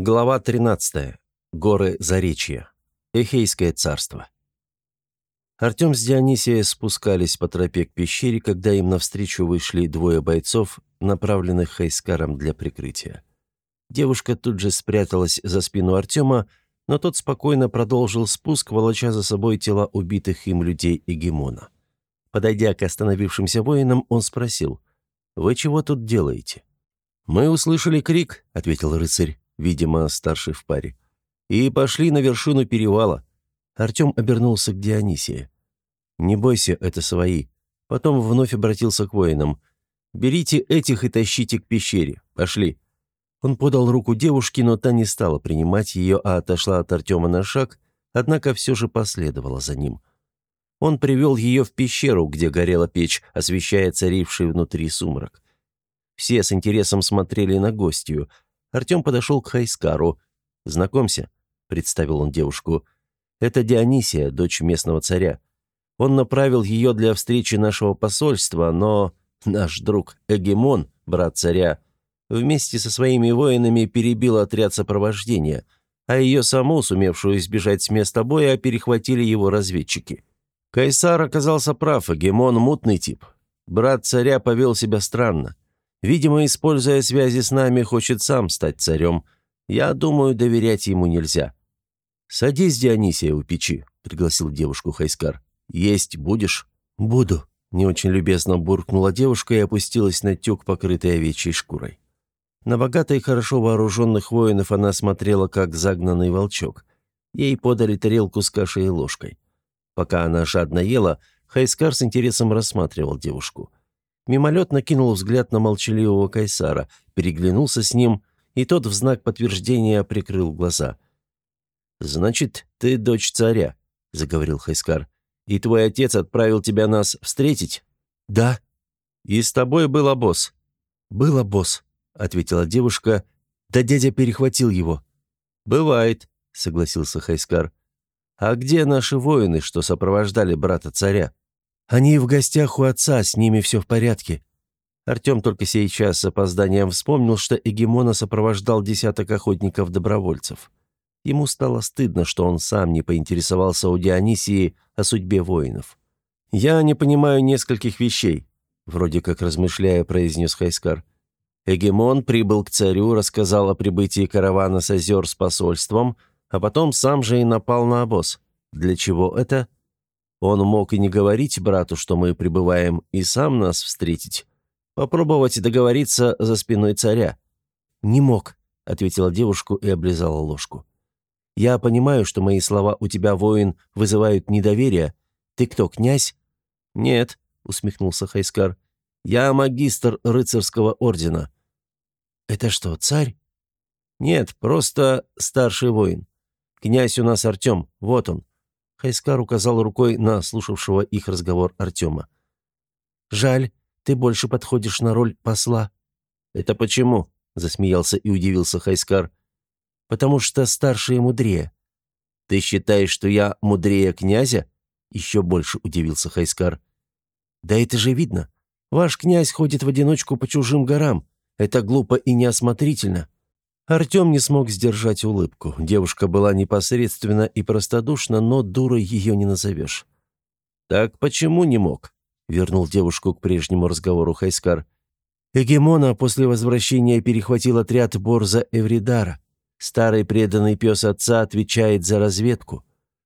Глава 13. Горы Заречья. Эхейское царство. Артем с Дионисией спускались по тропе к пещере, когда им навстречу вышли двое бойцов, направленных Хайскаром для прикрытия. Девушка тут же спряталась за спину Артема, но тот спокойно продолжил спуск, волоча за собой тела убитых им людей Эгемона. Подойдя к остановившимся воинам, он спросил, «Вы чего тут делаете?» «Мы услышали крик», — ответил рыцарь видимо, старший в паре, и пошли на вершину перевала. Артем обернулся к Дионисии. «Не бойся, это свои». Потом вновь обратился к воинам. «Берите этих и тащите к пещере. Пошли». Он подал руку девушке, но та не стала принимать ее, а отошла от Артема на шаг, однако все же последовала за ним. Он привел ее в пещеру, где горела печь, освещая царивший внутри сумрак. Все с интересом смотрели на гостью – Артем подошел к Хайскару. «Знакомься», — представил он девушку. «Это Дионисия, дочь местного царя. Он направил ее для встречи нашего посольства, но наш друг Эгемон, брат царя, вместе со своими воинами перебил отряд сопровождения, а ее саму, сумевшую избежать с места боя, перехватили его разведчики. Кайсар оказался прав, Эгемон – мутный тип. Брат царя повел себя странно. Видимо, используя связи с нами, хочет сам стать царем. Я думаю, доверять ему нельзя». «Садись, Дионисия, у печи», — пригласил девушку Хайскар. «Есть будешь?» «Буду», — не очень любезно буркнула девушка и опустилась на тюк, покрытый овечьей шкурой. На богато и хорошо вооруженных воинов она смотрела, как загнанный волчок. Ей подали тарелку с кашей и ложкой. Пока она жадно ела, Хайскар с интересом рассматривал девушку. Мимолетно кинул взгляд на молчаливого Кайсара, переглянулся с ним, и тот в знак подтверждения прикрыл глаза. «Значит, ты дочь царя», — заговорил Хайскар. «И твой отец отправил тебя нас встретить?» «Да». «И с тобой был босс?» «Был босс», — ответила девушка. «Да дядя перехватил его». «Бывает», — согласился Хайскар. «А где наши воины, что сопровождали брата царя?» Они в гостях у отца, с ними все в порядке». Артем только сейчас с опозданием вспомнил, что Эгемона сопровождал десяток охотников-добровольцев. Ему стало стыдно, что он сам не поинтересовался у Дионисии о судьбе воинов. «Я не понимаю нескольких вещей», — вроде как размышляя, произнес Хайскар. Эгемон прибыл к царю, рассказал о прибытии каравана с озер с посольством, а потом сам же и напал на обоз. Для чего это? Он мог и не говорить брату, что мы прибываем, и сам нас встретить. Попробовать договориться за спиной царя. «Не мог», — ответила девушку и облизала ложку. «Я понимаю, что мои слова у тебя, воин, вызывают недоверие. Ты кто, князь?» «Нет», — усмехнулся Хайскар. «Я магистр рыцарского ордена». «Это что, царь?» «Нет, просто старший воин. Князь у нас Артем, вот он. Хайскар указал рукой на слушавшего их разговор Артема. «Жаль, ты больше подходишь на роль посла». «Это почему?» — засмеялся и удивился Хайскар. «Потому что старше мудрее». «Ты считаешь, что я мудрее князя?» — еще больше удивился Хайскар. «Да это же видно. Ваш князь ходит в одиночку по чужим горам. Это глупо и неосмотрительно». Артем не смог сдержать улыбку. Девушка была непосредственна и простодушна, но дурой ее не назовешь. «Так почему не мог?» — вернул девушку к прежнему разговору Хайскар. Эгемона после возвращения перехватил отряд Борза Эвридара. Старый преданный пес отца отвечает за разведку.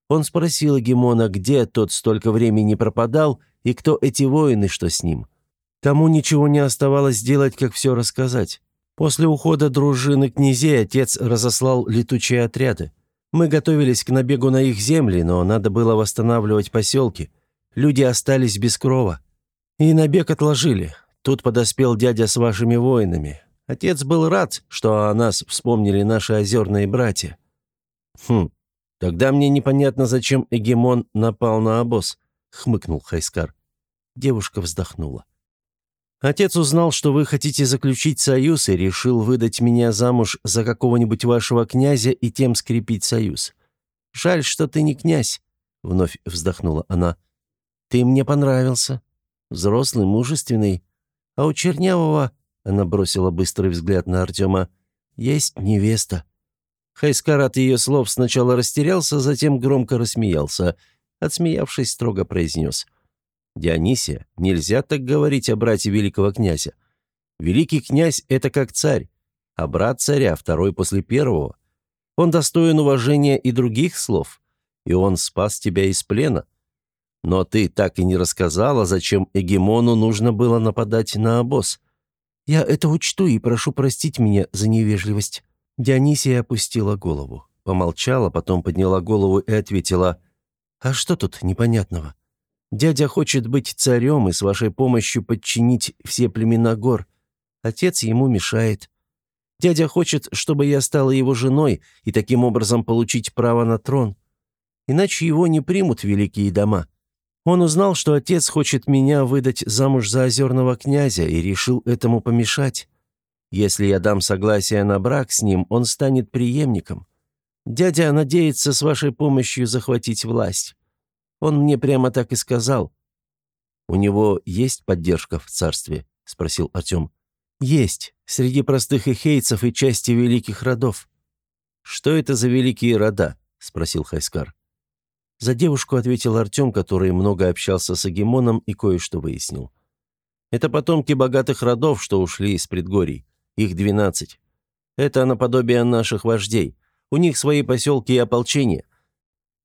Он спросил Эгемона, где тот столько времени пропадал и кто эти воины, что с ним. Тому ничего не оставалось делать, как все рассказать. После ухода дружины князей отец разослал летучие отряды. Мы готовились к набегу на их земли, но надо было восстанавливать поселки. Люди остались без крова. И набег отложили. Тут подоспел дядя с вашими воинами. Отец был рад, что о нас вспомнили наши озерные братья. Хм, тогда мне непонятно, зачем Эгемон напал на обоз, хмыкнул Хайскар. Девушка вздохнула. Отец узнал, что вы хотите заключить союз и решил выдать меня замуж за какого-нибудь вашего князя и тем скрепить союз. Жаль, что ты не князь», — вновь вздохнула она. «Ты мне понравился. Взрослый, мужественный. А у Чернявого...» — она бросила быстрый взгляд на Артема. «Есть невеста». Хайскар от ее слов сначала растерялся, затем громко рассмеялся. Отсмеявшись, строго произнес. «Дионисия, нельзя так говорить о брате великого князя. Великий князь — это как царь, а брат царя второй после первого. Он достоин уважения и других слов, и он спас тебя из плена. Но ты так и не рассказала, зачем Эгемону нужно было нападать на обоз. Я это учту и прошу простить меня за невежливость». Дионисия опустила голову, помолчала, потом подняла голову и ответила, «А что тут непонятного? Дядя хочет быть царем и с вашей помощью подчинить все племена гор. Отец ему мешает. Дядя хочет, чтобы я стала его женой и таким образом получить право на трон. Иначе его не примут великие дома. Он узнал, что отец хочет меня выдать замуж за озерного князя и решил этому помешать. Если я дам согласие на брак с ним, он станет преемником. Дядя надеется с вашей помощью захватить власть. Он мне прямо так и сказал». «У него есть поддержка в царстве?» — спросил Артем. «Есть. Среди простых эхейцев и части великих родов». «Что это за великие рода?» — спросил Хайскар. За девушку ответил Артем, который много общался с Агимоном и кое-что выяснил. «Это потомки богатых родов, что ушли из предгорий. Их двенадцать. Это наподобие наших вождей. У них свои поселки и ополчения.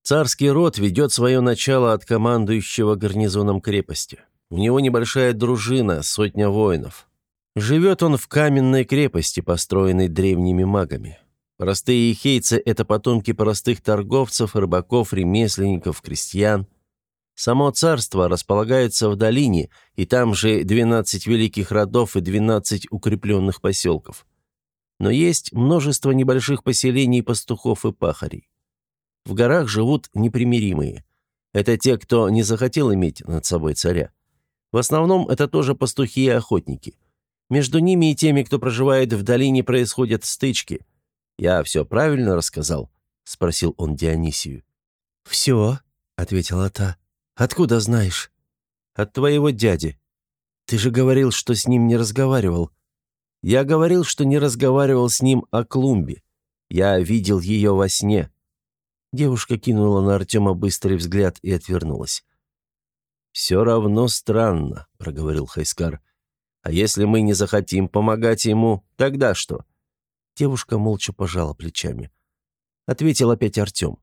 Царский род ведет свое начало от командующего гарнизоном крепости. У него небольшая дружина, сотня воинов. Живет он в каменной крепости, построенной древними магами. Простые ихейцы – это потомки простых торговцев, рыбаков, ремесленников, крестьян. Само царство располагается в долине, и там же 12 великих родов и 12 укрепленных поселков. Но есть множество небольших поселений пастухов и пахарей. В горах живут непримиримые. Это те, кто не захотел иметь над собой царя. В основном это тоже пастухи и охотники. Между ними и теми, кто проживает в долине, происходят стычки. Я все правильно рассказал?» — спросил он Дионисию. «Все», — ответила та. «Откуда знаешь?» «От твоего дяди. Ты же говорил, что с ним не разговаривал». «Я говорил, что не разговаривал с ним о клумбе. Я видел ее во сне». Девушка кинула на Артема быстрый взгляд и отвернулась. «Все равно странно», — проговорил Хайскар. «А если мы не захотим помогать ему, тогда что?» Девушка молча пожала плечами. Ответил опять Артем.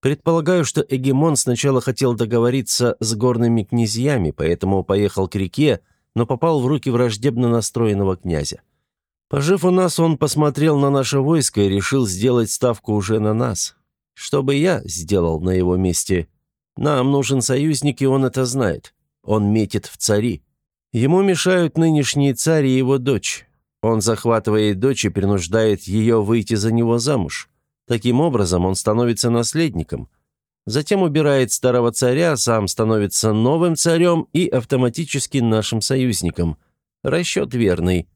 Предполагаю, что Эгемон сначала хотел договориться с горными князьями, поэтому поехал к реке, но попал в руки враждебно настроенного князя. Пожив у нас, он посмотрел на наше войско и решил сделать ставку уже на нас. Что бы я сделал на его месте? Нам нужен союзник, и он это знает. Он метит в цари. Ему мешают нынешний царь и его дочь. Он захватывает дочь и принуждает ее выйти за него замуж. Таким образом, он становится наследником. Затем убирает старого царя, сам становится новым царем и автоматически нашим союзником. Расчет верный.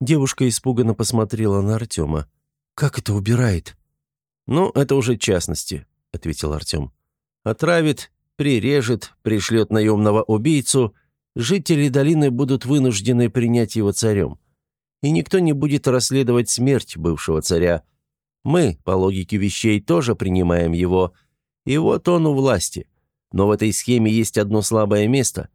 Девушка испуганно посмотрела на Артема. «Как это убирает?» «Ну, это уже частности», — ответил Артем. «Отравит, прирежет, пришлет наемного убийцу. Жители долины будут вынуждены принять его царем. И никто не будет расследовать смерть бывшего царя, мы, по логике вещей, тоже принимаем его. И вот он у власти. Но в этой схеме есть одно слабое место.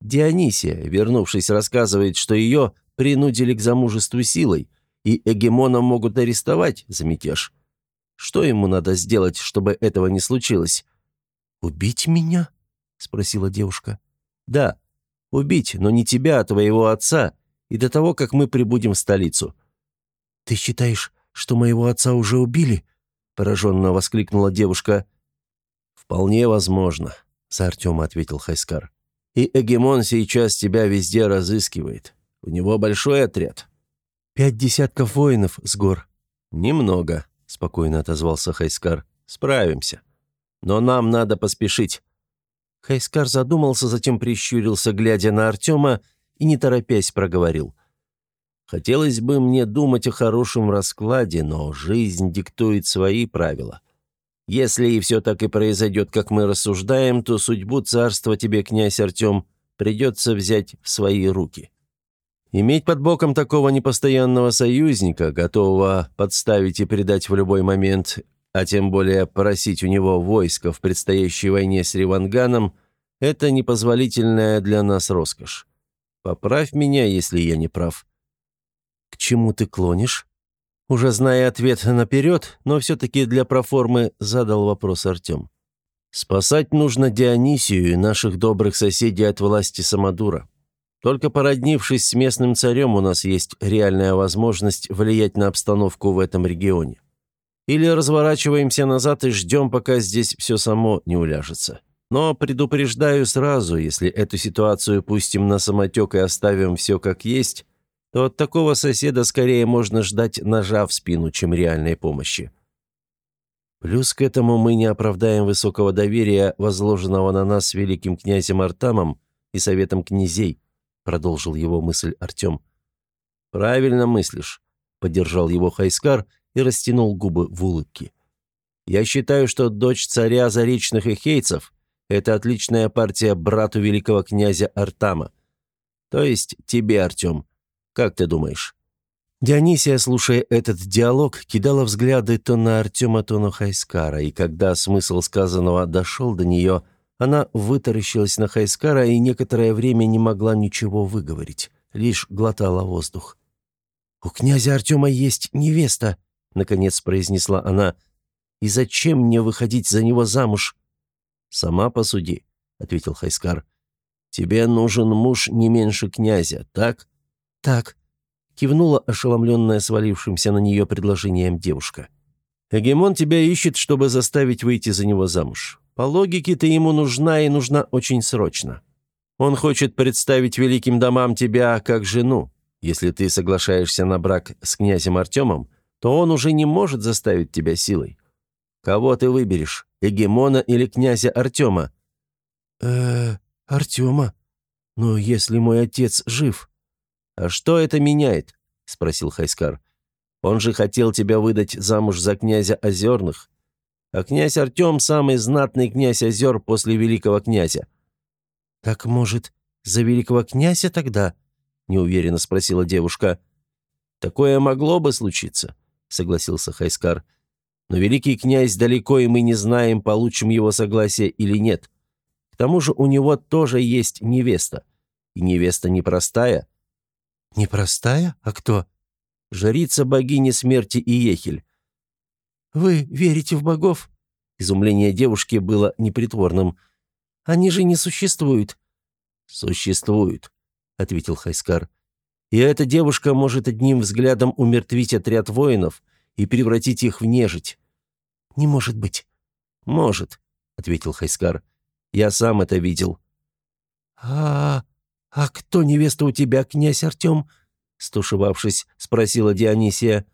Дионисия, вернувшись, рассказывает, что ее принудили к замужеству силой, и Эгемона могут арестовать за мятеж. Что ему надо сделать, чтобы этого не случилось? «Убить меня?» — спросила девушка. «Да, убить, но не тебя, а твоего отца, и до того, как мы прибудем в столицу». «Ты считаешь, что моего отца уже убили?» — пораженно воскликнула девушка. «Вполне возможно», — за Артема ответил Хайскар. «И Эгемон сейчас тебя везде разыскивает. У него большой отряд». «Пять десятков воинов с гор». «Немного», — спокойно отозвался Хайскар. «Справимся. Но нам надо поспешить». Хайскар задумался, затем прищурился, глядя на Артема, и, не торопясь, проговорил. Хотелось бы мне думать о хорошем раскладе, но жизнь диктует свои правила. Если и все так и произойдет, как мы рассуждаем, то судьбу царства тебе, князь Артем, придется взять в свои руки». Иметь под боком такого непостоянного союзника, готового подставить и предать в любой момент, а тем более просить у него войска в предстоящей войне с Риванганом, это непозволительная для нас роскошь. Поправь меня, если я не прав. К чему ты клонишь? Уже зная ответ наперед, но все-таки для проформы задал вопрос Артем. Спасать нужно Дионисию и наших добрых соседей от власти Самодура. Только породнившись с местным царем, у нас есть реальная возможность влиять на обстановку в этом регионе. Или разворачиваемся назад и ждем, пока здесь все само не уляжется. Но предупреждаю сразу, если эту ситуацию пустим на самотек и оставим все как есть, то от такого соседа скорее можно ждать ножа в спину, чем реальной помощи. Плюс к этому мы не оправдаем высокого доверия, возложенного на нас великим князем Артамом и советом князей, продолжил его мысль Артем. «Правильно мыслишь», — поддержал его Хайскар и растянул губы в улыбке. «Я считаю, что дочь царя заречных и хейцев — это отличная партия брату великого князя Артама. То есть тебе, Артем. Как ты думаешь?» Дионисия, слушая этот диалог, кидала взгляды то на Артема, то на Хайскара, и когда смысл сказанного дошел до нее, она вытаращилась на Хайскара и некоторое время не могла ничего выговорить, лишь глотала воздух. «У князя Артема есть невеста», — наконец произнесла она. «И зачем мне выходить за него замуж?» «Сама посуди», — ответил Хайскар. «Тебе нужен муж не меньше князя, так?» «Так», кивнула ошеломленная свалившимся на нее предложением девушка. «Эгемон тебя ищет, чтобы заставить выйти за него замуж. По логике ты ему нужна и нужна очень срочно. Он хочет представить великим домам тебя как жену. Если ты соглашаешься на брак с князем Артемом, то он уже не может заставить тебя силой. Кого ты выберешь, Эгемона или князя Артема?» «Э-э, Артема. Но если мой отец жив...» «А что это меняет?» — спросил Хайскар. «Он же хотел тебя выдать замуж за князя Озерных. А князь Артем — самый знатный князь Озер после великого князя». «Так, может, за великого князя тогда?» — неуверенно спросила девушка. «Такое могло бы случиться», — согласился Хайскар. «Но великий князь далеко, и мы не знаем, получим его согласие или нет. К тому же у него тоже есть невеста. И невеста непростая, «Непростая? А кто?» «Жрица богини смерти Иехель». «Вы верите в богов?» Изумление девушки было непритворным. «Они же не существуют». «Существуют», — ответил Хайскар. «И эта девушка может одним взглядом умертвить отряд воинов и превратить их в нежить». «Не может быть». «Может», — ответил Хайскар. «Я сам это видел». «А, «А кто невеста у тебя, князь Артем?» Стушевавшись, спросила Дионисия.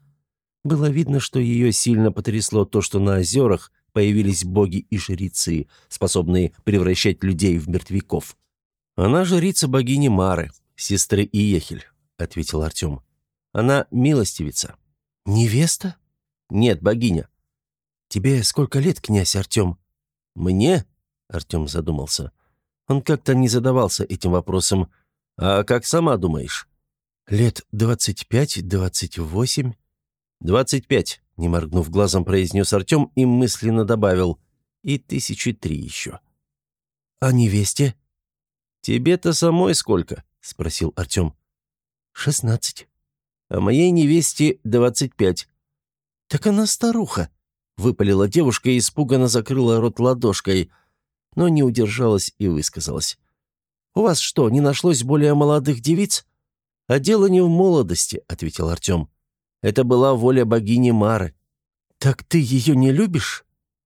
Было видно, что ее сильно потрясло то, что на озерах появились боги и жрецы, способные превращать людей в мертвяков. «Она жрица богини Мары, сестры Иехель», — ответил Артем. «Она милостивица». «Невеста?» «Нет, богиня». «Тебе сколько лет, князь Артем?» «Мне?» — Артем задумался. Он как-то не задавался этим вопросом. «А как сама думаешь?» «Лет двадцать пять-двадцать восемь». «Двадцать пять», — не моргнув глазом, произнес Артем и мысленно добавил. «И тысячи три еще». «А невесте?» «Тебе-то самой сколько?» — спросил Артем. «Шестнадцать». «А моей невесте двадцать пять». «Так она старуха», — выпалила девушка и испуганно закрыла рот ладошкой — но не удержалась и высказалась. «У вас что, не нашлось более молодых девиц?» «А дело не в молодости», — ответил Артем. «Это была воля богини Мары». «Так ты ее не любишь?»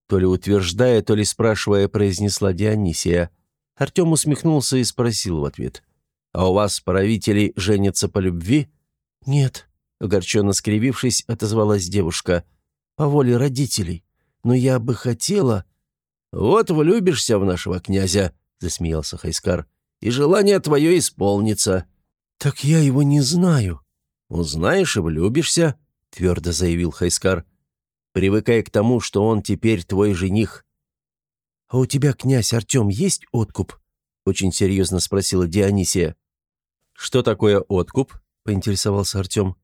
То ли утверждая, то ли спрашивая, произнесла Дионисия. Артем усмехнулся и спросил в ответ. «А у вас правители женятся по любви?» «Нет», — огорченно скривившись, отозвалась девушка. «По воле родителей. Но я бы хотела...» «Вот влюбишься в нашего князя», — засмеялся Хайскар, — «и желание твое исполнится». «Так я его не знаю». «Узнаешь и влюбишься», — твердо заявил Хайскар. «Привыкай к тому, что он теперь твой жених». «А у тебя, князь Артем, есть откуп?» — очень серьезно спросила Дионисия. «Что такое откуп?» — поинтересовался Артем.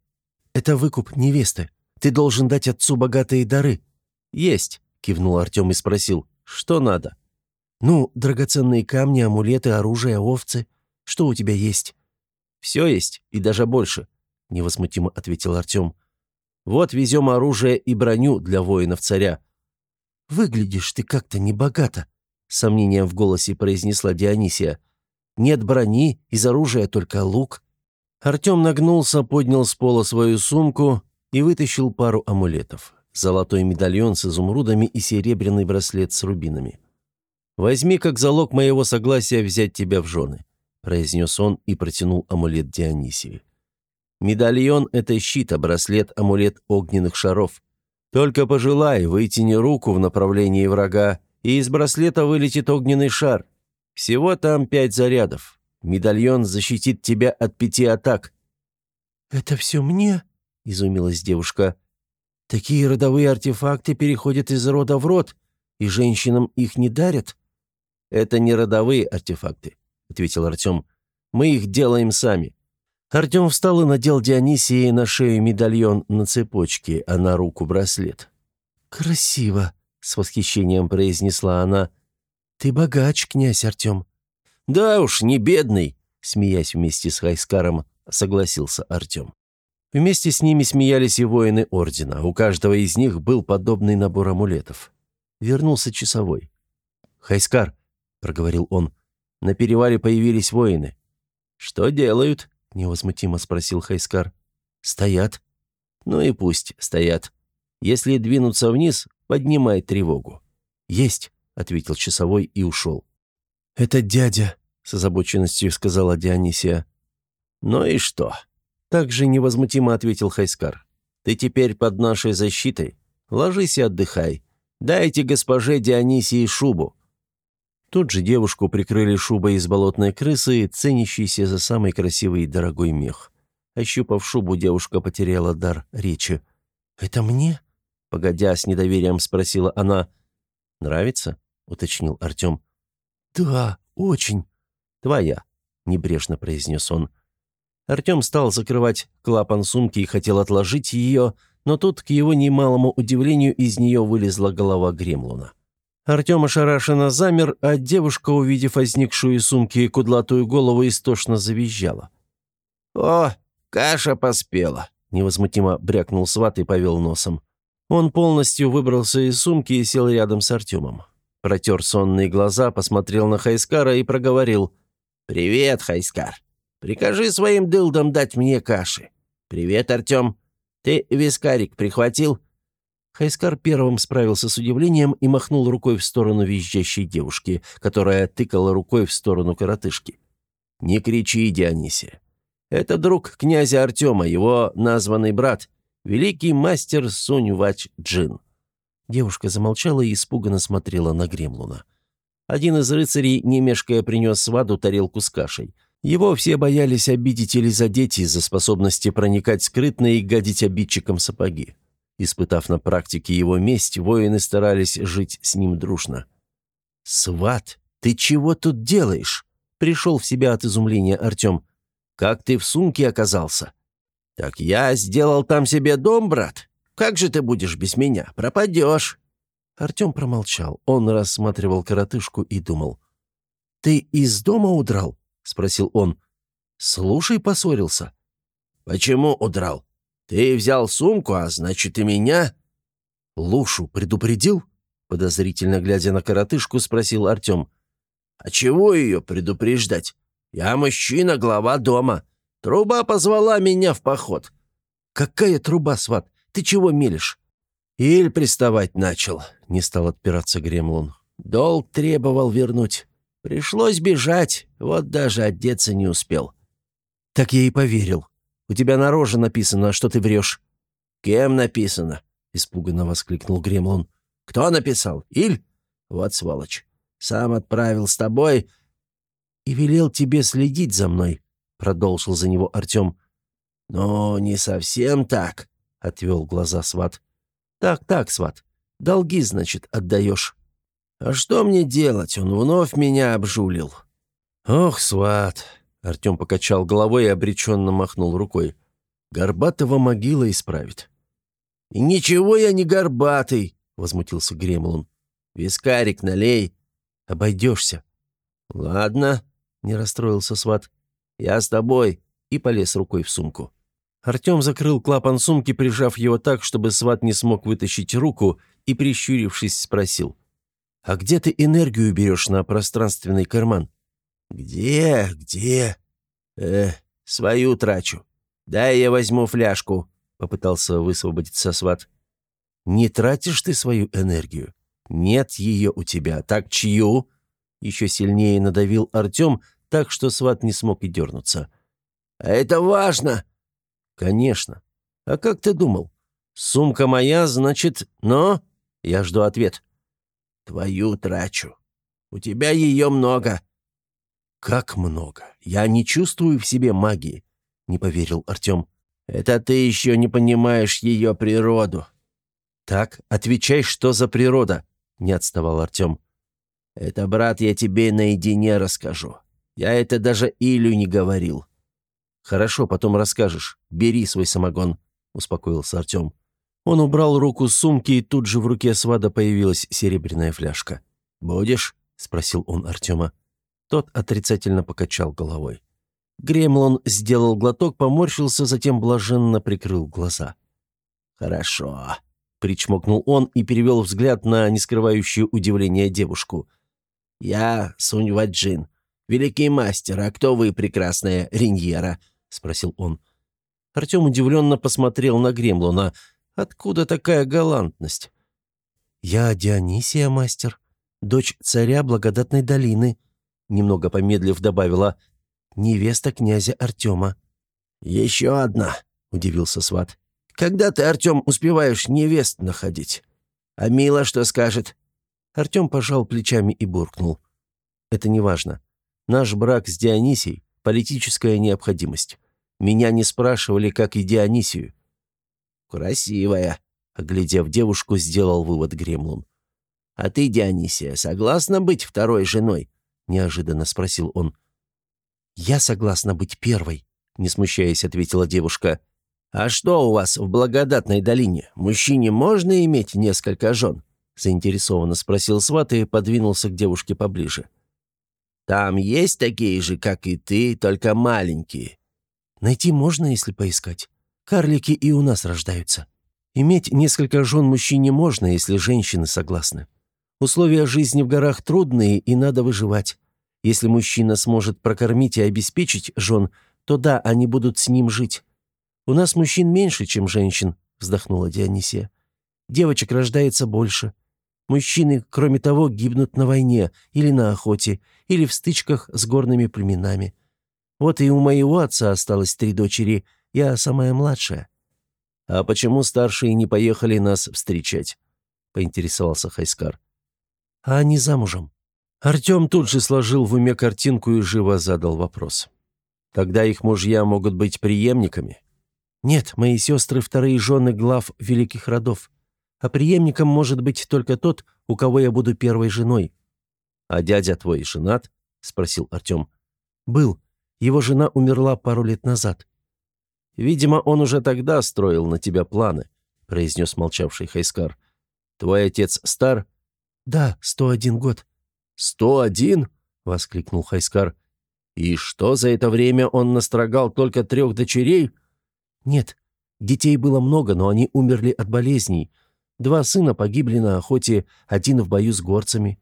«Это выкуп невесты. Ты должен дать отцу богатые дары». «Есть», — кивнул Артем и спросил. «Что надо?» «Ну, драгоценные камни, амулеты, оружие, овцы. Что у тебя есть?» «Все есть, и даже больше», — невозмутимо ответил Артем. «Вот везем оружие и броню для воинов царя». «Выглядишь ты как-то небогато», — сомнением в голосе произнесла Дионисия. «Нет брони, из оружия только лук». Артем нагнулся, поднял с пола свою сумку и вытащил пару амулетов. Золотой медальон с изумрудами и серебряный браслет с рубинами. «Возьми как залог моего согласия взять тебя в жены», — произнес он и протянул амулет Дионисии. «Медальон — это щит, а браслет — амулет огненных шаров. Только пожелай, вытяни руку в направлении врага, и из браслета вылетит огненный шар. Всего там пять зарядов. Медальон защитит тебя от пяти атак». «Это все мне?» — изумилась девушка. «Такие родовые артефакты переходят из рода в род, и женщинам их не дарят?» «Это не родовые артефакты», — ответил Артем. «Мы их делаем сами». Артем встал и надел Дионисии на шею медальон на цепочке, а на руку браслет. «Красиво», — с восхищением произнесла она. «Ты богач, князь Артем». «Да уж, не бедный», — смеясь вместе с Хайскаром, согласился Артем. Вместе с ними смеялись и воины Ордена. У каждого из них был подобный набор амулетов. Вернулся часовой. «Хайскар, — проговорил он. «На перевале появились воины». «Что делают?» — невозмутимо спросил Хайскар. «Стоят». «Ну и пусть стоят. Если двинуться вниз, поднимай тревогу». «Есть», — ответил часовой и ушел. «Это дядя», — с озабоченностью сказала Дионисия. «Ну и что?» — также невозмутимо ответил Хайскар. «Ты теперь под нашей защитой. Ложись и отдыхай. Дайте госпоже Дионисии шубу. Тут же девушку прикрыли шубой из болотной крысы, ценящейся за самый красивый и дорогой мех. Ощупав шубу, девушка потеряла дар речи. «Это мне?» — погодя с недоверием спросила она. «Нравится?» — уточнил Артем. «Да, очень». «Твоя», — небрежно произнес он. Артем стал закрывать клапан сумки и хотел отложить ее, но тут, к его немалому удивлению, из нее вылезла голова Гремлуна. Артем ошарашенно замер, а девушка, увидев возникшую из сумки кудлатую голову, истошно завизжала. «О, каша поспела!» — невозмутимо брякнул сват и повел носом. Он полностью выбрался из сумки и сел рядом с Артемом. Протер сонные глаза, посмотрел на Хайскара и проговорил. «Привет, Хайскар. Прикажи своим дылдам дать мне каши. Привет, Артем. Ты вискарик прихватил?» Хайскар первым справился с удивлением и махнул рукой в сторону визжащей девушки, которая тыкала рукой в сторону коротышки. «Не кричи, Дионисия. Это друг князя Артема, его названный брат, великий мастер Сунь-Вач Джин». Девушка замолчала и испуганно смотрела на Гремлуна. Один из рыцарей, не мешкая, принес сваду тарелку с кашей. Его все боялись обидеть или задеть из-за способности проникать скрытно и гадить обидчикам сапоги. Испытав на практике его месть, воины старались жить с ним дружно. «Сват, ты чего тут делаешь?» Пришел в себя от изумления Артем. «Как ты в сумке оказался?» «Так я сделал там себе дом, брат. Как же ты будешь без меня? Пропадешь!» Артем промолчал. Он рассматривал коротышку и думал. «Ты из дома удрал?» — спросил он. «Слушай, поссорился». «Почему удрал? «Ты взял сумку, а значит и меня?» «Лушу предупредил?» Подозрительно глядя на коротышку, спросил Артем. «А чего ее предупреждать? Я мужчина, глава дома. Труба позвала меня в поход». «Какая труба, сват? Ты чего мелешь?» «Иль приставать начал», — не стал отпираться Гремлун. «Долг требовал вернуть. Пришлось бежать, вот даже одеться не успел». «Так я и поверил», у тебя на роже написано, что ты врешь». «Кем написано?» — испуганно воскликнул Гремлун. «Кто написал? Иль? Вот сволочь. Сам отправил с тобой и велел тебе следить за мной», — продолжил за него Артем. «Но не совсем так», — отвел глаза сват. «Так, так, сват. Долги, значит, отдаешь». «А что мне делать? Он вновь меня обжулил». «Ох, сват, Артем покачал головой и обреченно махнул рукой. «Горбатого могила исправит». «Ничего я не горбатый», — возмутился Гремлун. «Вискарик налей». «Обойдешься». «Ладно», — не расстроился сват. «Я с тобой», — и полез рукой в сумку. Артем закрыл клапан сумки, прижав его так, чтобы сват не смог вытащить руку, и, прищурившись, спросил. «А где ты энергию берешь на пространственный карман?» «Где? Где?» «Э, свою трачу. Дай я возьму фляжку», — попытался высвободиться сват. «Не тратишь ты свою энергию? Нет ее у тебя. Так чью?» Еще сильнее надавил Артем, так что сват не смог и дернуться. «А это важно!» «Конечно. А как ты думал? Сумка моя, значит, но...» Я жду ответ. «Твою трачу. У тебя ее много». «Как много? Я не чувствую в себе магии», — не поверил Артем. «Это ты еще не понимаешь ее природу». «Так, отвечай, что за природа?» — не отставал Артем. «Это, брат, я тебе наедине расскажу. Я это даже Илю не говорил». «Хорошо, потом расскажешь. Бери свой самогон», — успокоился Артем. Он убрал руку с сумки, и тут же в руке свада появилась серебряная фляжка. «Будешь?» — спросил он Артема. Тот отрицательно покачал головой. Гремлон сделал глоток, поморщился, затем блаженно прикрыл глаза. «Хорошо», — причмокнул он и перевел взгляд на нескрывающую удивление девушку. «Я Сунь Ваджин, великий мастер, а кто вы, прекрасная Риньера?» — спросил он. Артем удивленно посмотрел на Гремлона. «Откуда такая галантность?» «Я Дионисия, мастер, дочь царя Благодатной долины», немного помедлив добавила «невеста князя Артема». «Еще одна», — удивился сват. «Когда ты, Артем, успеваешь невест находить? А Мила что скажет?» Артем пожал плечами и буркнул. «Это не важно. Наш брак с Дионисией — политическая необходимость. Меня не спрашивали, как и Дионисию». «Красивая», — оглядев девушку, сделал вывод Гремлун. «А ты, Дионисия, согласна быть второй женой?» — неожиданно спросил он. «Я согласна быть первой», — не смущаясь, ответила девушка. «А что у вас в благодатной долине? Мужчине можно иметь несколько жен?» — заинтересованно спросил сват и подвинулся к девушке поближе. «Там есть такие же, как и ты, только маленькие». «Найти можно, если поискать. Карлики и у нас рождаются. Иметь несколько жен мужчине можно, если женщины согласны. Условия жизни в горах трудные, и надо выживать. Если мужчина сможет прокормить и обеспечить жен, то да, они будут с ним жить. У нас мужчин меньше, чем женщин, вздохнула Дионисия. Девочек рождается больше. Мужчины, кроме того, гибнут на войне или на охоте, или в стычках с горными племенами. Вот и у моего отца осталось три дочери, я самая младшая. А почему старшие не поехали нас встречать? поинтересовался Хайскар. А они замужем. Артем тут же сложил в уме картинку и живо задал вопрос. Тогда их мужья могут быть преемниками? Нет, мои сестры вторые жены глав великих родов. А преемником может быть только тот, у кого я буду первой женой. А дядя твой женат? Спросил Артем. Был. Его жена умерла пару лет назад. Видимо, он уже тогда строил на тебя планы, произнес молчавший Хайскар. Твой отец стар? «Да, сто один год». «Сто один?» — воскликнул Хайскар. «И что, за это время он настрогал только трех дочерей?» «Нет, детей было много, но они умерли от болезней. Два сына погибли на охоте, один в бою с горцами.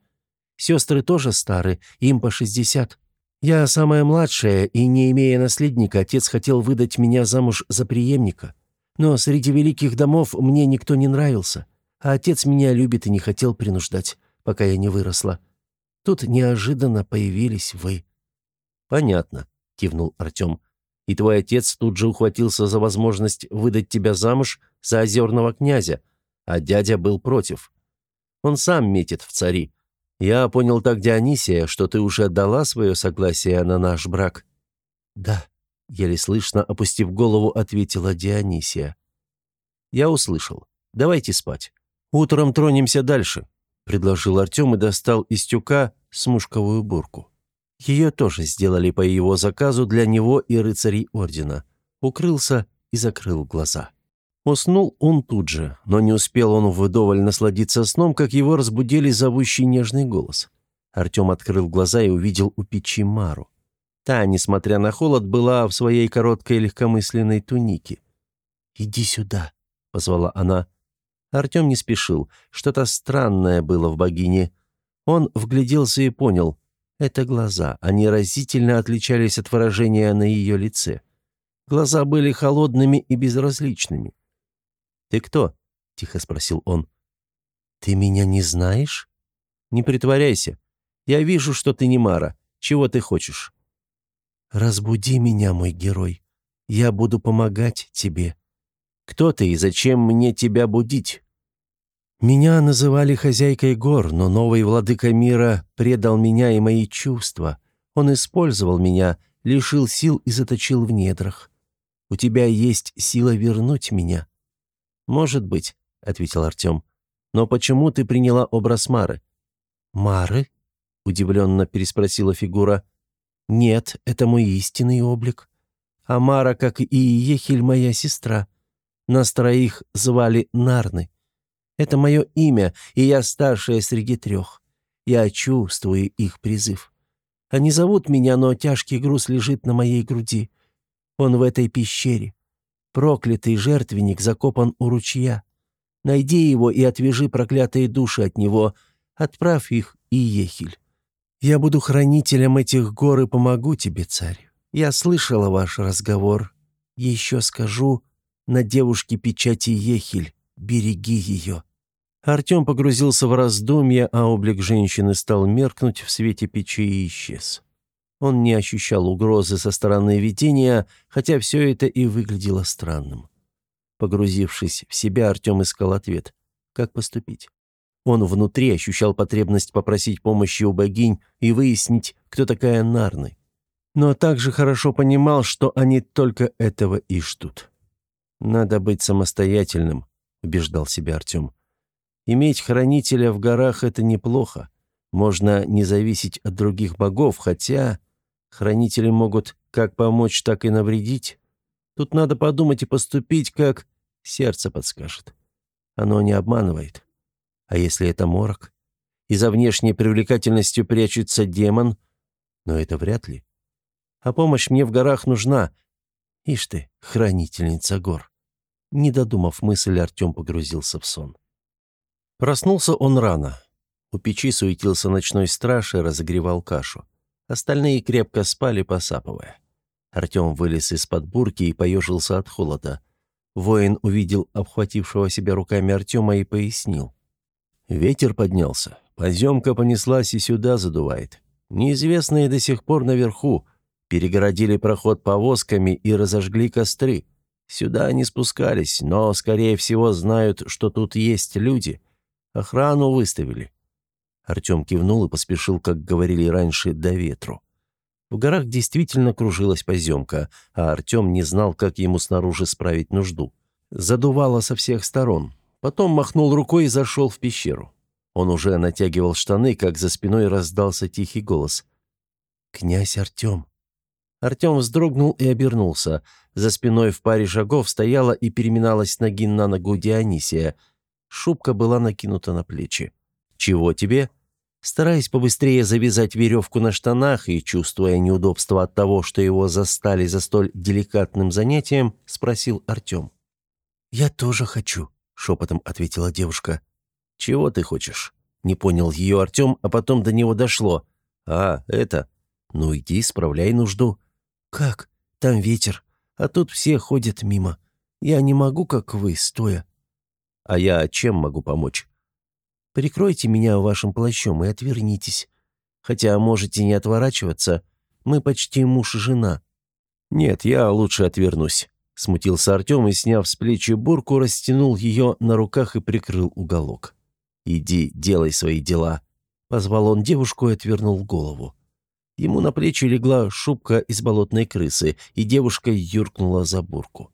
Сестры тоже стары, им по шестьдесят. Я самая младшая, и, не имея наследника, отец хотел выдать меня замуж за преемника. Но среди великих домов мне никто не нравился а отец меня любит и не хотел принуждать, пока я не выросла. Тут неожиданно появились вы». «Понятно», — кивнул Артем. «И твой отец тут же ухватился за возможность выдать тебя замуж за озерного князя, а дядя был против. Он сам метит в цари. Я понял так, Дионисия, что ты уже дала свое согласие на наш брак?» «Да», — еле слышно, опустив голову, ответила Дионисия. «Я услышал. Давайте спать. «Утром тронемся дальше», — предложил Артем и достал из тюка смушковую бурку. Ее тоже сделали по его заказу для него и рыцарей ордена. Укрылся и закрыл глаза. Уснул он тут же, но не успел он вдоволь насладиться сном, как его разбудили зовущий нежный голос. Артем открыл глаза и увидел у печи Мару. Та, несмотря на холод, была в своей короткой легкомысленной тунике. «Иди сюда», — позвала она. Артем не спешил. Что-то странное было в богине. Он вгляделся и понял. Это глаза. Они разительно отличались от выражения на ее лице. Глаза были холодными и безразличными. «Ты кто?» — тихо спросил он. «Ты меня не знаешь?» «Не притворяйся. Я вижу, что ты не Мара. Чего ты хочешь?» «Разбуди меня, мой герой. Я буду помогать тебе». «Кто ты и зачем мне тебя будить?» «Меня называли хозяйкой гор, но новый владыка мира предал меня и мои чувства. Он использовал меня, лишил сил и заточил в недрах. У тебя есть сила вернуть меня». «Может быть», — ответил Артем. «Но почему ты приняла образ Мары?» «Мары?» — удивленно переспросила фигура. «Нет, это мой истинный облик. А Мара, как и Ехель, моя сестра. Нас троих звали Нарны. Это мое имя, и я старшая среди трех. Я чувствую их призыв. Они зовут меня, но тяжкий груз лежит на моей груди. Он в этой пещере. Проклятый жертвенник закопан у ручья. Найди его и отвяжи проклятые души от него. Отправь их и Ехель. Я буду хранителем этих гор и помогу тебе, царь. Я слышала ваш разговор. Еще скажу, на девушке печати Ехель. Береги ее». Артем погрузился в раздумья, а облик женщины стал меркнуть в свете печи и исчез. Он не ощущал угрозы со стороны видения, хотя все это и выглядело странным. Погрузившись в себя, Артем искал ответ. Как поступить? Он внутри ощущал потребность попросить помощи у богинь и выяснить, кто такая Нарны. Но также хорошо понимал, что они только этого и ждут. «Надо быть самостоятельным», — убеждал себя Артем. «Иметь хранителя в горах — это неплохо. Можно не зависеть от других богов, хотя хранители могут как помочь, так и навредить. Тут надо подумать и поступить, как сердце подскажет. Оно не обманывает. А если это морок? И за внешней привлекательностью прячется демон? Но это вряд ли. А помощь мне в горах нужна. Ишь ты, хранительница гор. Не додумав мысль, Артем погрузился в сон. Проснулся он рано. У печи суетился ночной страж и разогревал кашу. Остальные крепко спали, посапывая. Артем вылез из-под бурки и поежился от холода. Воин увидел обхватившего себя руками Артема и пояснил. Ветер поднялся. Поземка понеслась и сюда задувает. Неизвестные до сих пор наверху. Перегородили проход повозками и разожгли костры. Сюда они спускались, но, скорее всего, знают, что тут есть люди. Охрану выставили. Артем кивнул и поспешил, как говорили раньше, до ветру. В горах действительно кружилась поземка, а Артем не знал, как ему снаружи справить нужду. Задувало со всех сторон. Потом махнул рукой и зашел в пещеру. Он уже натягивал штаны, как за спиной раздался тихий голос. «Князь Артем». Артем вздрогнул и обернулся. За спиной в паре шагов стояла и переминалась ноги на ногу Дионисия. Шубка была накинута на плечи. «Чего тебе?» Стараясь побыстрее завязать веревку на штанах и чувствуя неудобство от того, что его застали за столь деликатным занятием, спросил Артем. «Я тоже хочу», — шепотом ответила девушка. «Чего ты хочешь?» Не понял ее Артем, а потом до него дошло. «А, это? Ну иди, справляй нужду». «Как? Там ветер, а тут все ходят мимо. Я не могу, как вы, стоя». «А я чем могу помочь?» Прикройте меня вашим плащом и отвернитесь. Хотя можете не отворачиваться. Мы почти муж и жена». «Нет, я лучше отвернусь», — смутился Артем и, сняв с плечи бурку, растянул ее на руках и прикрыл уголок. «Иди, делай свои дела», — позвал он девушку и отвернул голову. Ему на плечи легла шубка из болотной крысы, и девушка юркнула за бурку.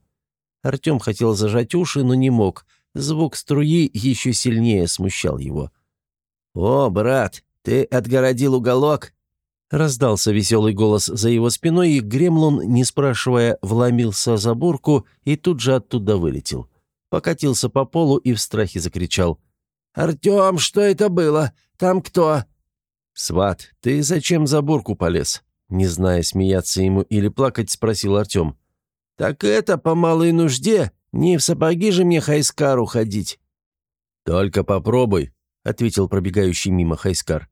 Артем хотел зажать уши, но не мог — Звук струи еще сильнее смущал его. «О, брат, ты отгородил уголок?» Раздался веселый голос за его спиной, и Гремлун, не спрашивая, вломился за бурку и тут же оттуда вылетел. Покатился по полу и в страхе закричал. «Артем, что это было? Там кто?» «Сват, ты зачем за бурку полез?» Не зная, смеяться ему или плакать, спросил Артем. «Так это по малой нужде. Не в сапоги же мне Хайскару ходить». «Только попробуй», — ответил пробегающий мимо Хайскар.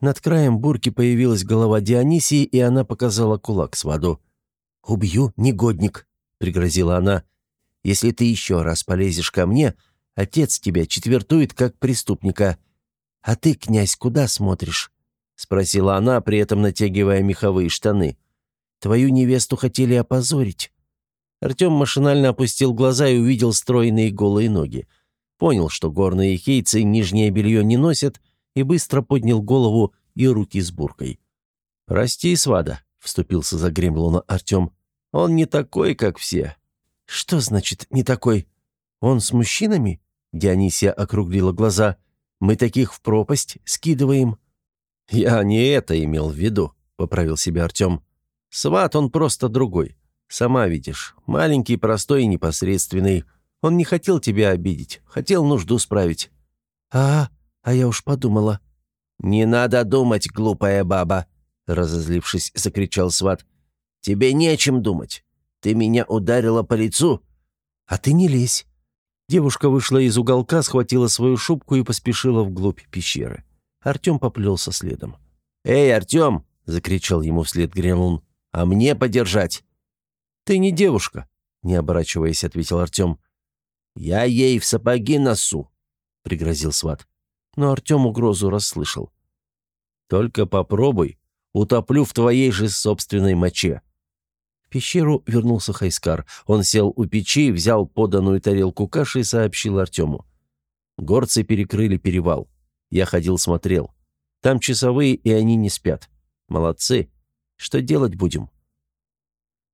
Над краем бурки появилась голова Дионисии, и она показала кулак с воду. «Убью, негодник», — пригрозила она. «Если ты еще раз полезешь ко мне, отец тебя четвертует как преступника. А ты, князь, куда смотришь?» — спросила она, при этом натягивая меховые штаны. «Твою невесту хотели опозорить». Артем машинально опустил глаза и увидел стройные голые ноги. Понял, что горные хейцы нижнее белье не носят, и быстро поднял голову и руки с буркой. «Прости, свада», — вступился за Гремлуна Артем. «Он не такой, как все». «Что значит «не такой»? Он с мужчинами?» Дионисия округлила глаза. «Мы таких в пропасть скидываем». «Я не это имел в виду», — поправил себя Артем. «Сват он просто другой. Сама видишь, маленький, простой и непосредственный. Он не хотел тебя обидеть, хотел нужду справить». «А, а я уж подумала». «Не надо думать, глупая баба», — разозлившись, закричал сват. «Тебе нечем думать. Ты меня ударила по лицу». «А ты не лезь». Девушка вышла из уголка, схватила свою шубку и поспешила вглубь пещеры. Артем поплелся следом. «Эй, Артем!» — закричал ему вслед Гремлун. «А мне подержать!» «Ты не девушка», — не оборачиваясь, ответил Артем. «Я ей в сапоги носу», — пригрозил сват но Артем угрозу расслышал. «Только попробуй, утоплю в твоей же собственной моче». В пещеру вернулся Хайскар. Он сел у печи, взял поданную тарелку каши и сообщил Артему. Горцы перекрыли перевал. Я ходил, смотрел. Там часовые, и они не спят. Молодцы. Что делать будем?»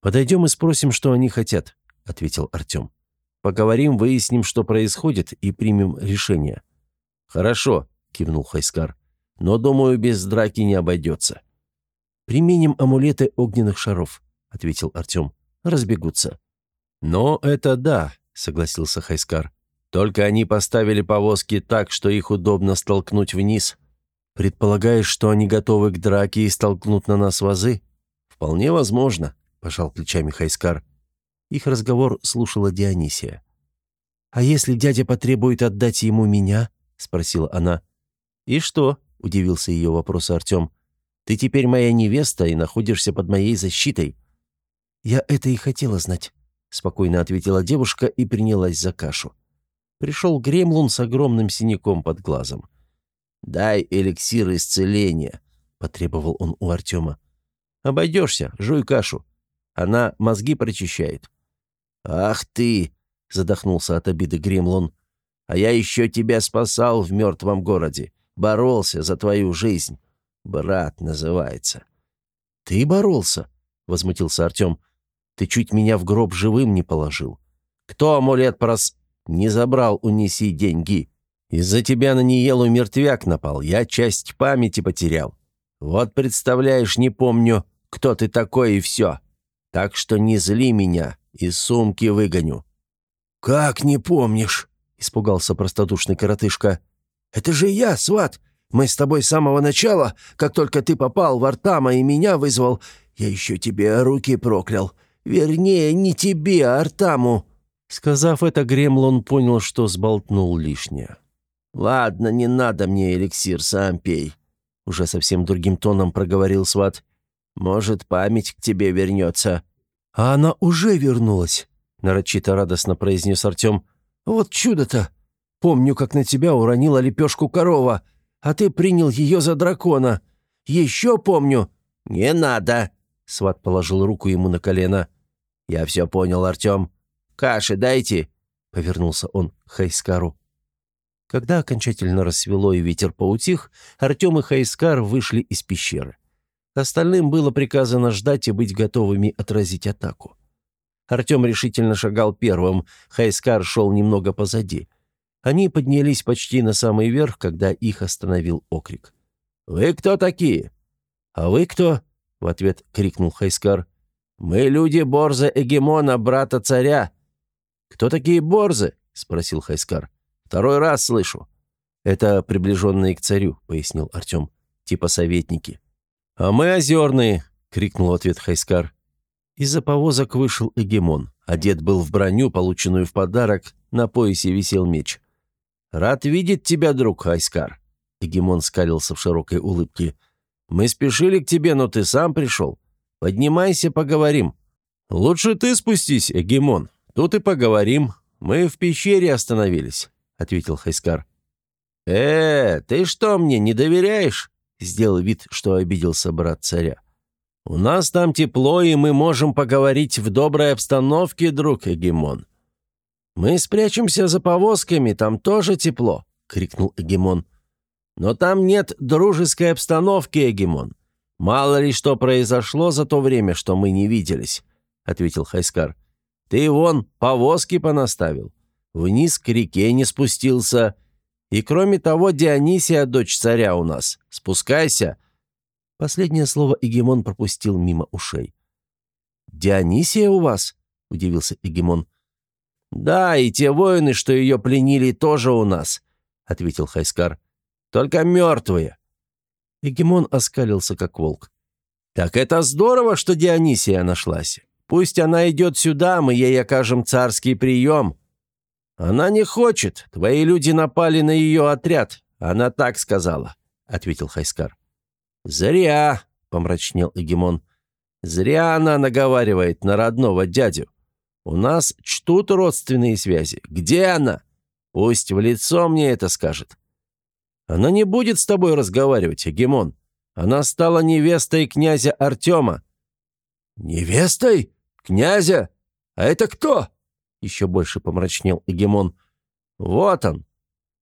«Подойдем и спросим, что они хотят», — ответил Артем. «Поговорим, выясним, что происходит, и примем решение». «Хорошо», — кивнул Хайскар. «Но, думаю, без драки не обойдется». «Применим амулеты огненных шаров», — ответил Артем. «Разбегутся». «Но это да», — согласился Хайскар. «Только они поставили повозки так, что их удобно столкнуть вниз. Предполагаешь, что они готовы к драке и столкнут на нас вазы?» «Вполне возможно», — пожал плечами Хайскар. Их разговор слушала Дионисия. «А если дядя потребует отдать ему меня?» спросила она. «И что?» – удивился ее вопрос Артем. «Ты теперь моя невеста и находишься под моей защитой». «Я это и хотела знать», – спокойно ответила девушка и принялась за кашу. Пришел гремлун с огромным синяком под глазом. «Дай эликсир исцеления», – потребовал он у Артема. «Обойдешься, жуй кашу. Она мозги прочищает». «Ах ты!» – задохнулся от обиды гремлун. А я еще тебя спасал в мертвом городе. Боролся за твою жизнь. Брат называется». «Ты боролся?» — возмутился Артем. «Ты чуть меня в гроб живым не положил. Кто амулет прос...» «Не забрал, унеси деньги. Из-за тебя на Ниелу мертвяк напал. Я часть памяти потерял. Вот представляешь, не помню, кто ты такой и все. Так что не зли меня, из сумки выгоню». «Как не помнишь?» испугался простодушный коротышка. «Это же я, сват! Мы с тобой с самого начала, как только ты попал в Артама и меня вызвал, я еще тебе руки проклял. Вернее, не тебе, а Артаму». Сказав это, Гремлон понял, что сболтнул лишнее. «Ладно, не надо мне эликсир, сам пей», — уже совсем другим тоном проговорил сват. «Может, память к тебе вернется». «А она уже вернулась», — нарочито радостно произнес Артем. Вот чудо-то! Помню, как на тебя уронила лепешку корова, а ты принял ее за дракона. Еще помню...» «Не надо!» — сват положил руку ему на колено. «Я все понял, Артем. Каши дайте!» — повернулся он к Хайскару. Когда окончательно рассвело и ветер поутих, Артем и Хайскар вышли из пещеры. Остальным было приказано ждать и быть готовыми отразить атаку. Артем решительно шагал первым, Хайскар шел немного позади. Они поднялись почти на самый верх, когда их остановил окрик. «Вы кто такие?» «А вы кто?» — в ответ крикнул Хайскар. «Мы люди Борза Эгемона, брата царя». «Кто такие Борзы?» — спросил Хайскар. «Второй раз слышу». «Это приближенные к царю», — пояснил Артем. «Типа советники». «А мы озерные», — крикнул ответ Хайскар. Из-за повозок вышел Эгемон. Одет был в броню, полученную в подарок, на поясе висел меч. «Рад видеть тебя, друг Хайскар», — Эгемон скалился в широкой улыбке. «Мы спешили к тебе, но ты сам пришел. Поднимайся, поговорим». «Лучше ты спустись, Эгемон. Тут и поговорим. Мы в пещере остановились», — ответил Хайскар. «Э, ты что мне, не доверяешь?» — сделал вид, что обиделся брат царя. «У нас там тепло, и мы можем поговорить в доброй обстановке, друг Эгемон». «Мы спрячемся за повозками, там тоже тепло», — крикнул Эгемон. «Но там нет дружеской обстановки, Эгемон. Мало ли что произошло за то время, что мы не виделись», — ответил Хайскар. «Ты вон повозки понаставил, вниз к реке не спустился. И кроме того, Дионисия, дочь царя у нас. Спускайся, Последнее слово Эгемон пропустил мимо ушей. «Дионисия у вас?» — удивился Эгемон. «Да, и те воины, что ее пленили, тоже у нас», — ответил Хайскар. «Только мертвые». Эгемон оскалился, как волк. «Так это здорово, что Дионисия нашлась. Пусть она идет сюда, мы ей окажем царский прием». «Она не хочет. Твои люди напали на ее отряд. Она так сказала», — ответил Хайскар. «Зря», — помрачнел Эгемон. «Зря она наговаривает на родного дядю. У нас чтут родственные связи. Где она? Пусть в лицо мне это скажет». «Она не будет с тобой разговаривать, Эгемон. Она стала невестой князя Артема». «Невестой? Князя? А это кто?» Еще больше помрачнел Эгемон. «Вот он!»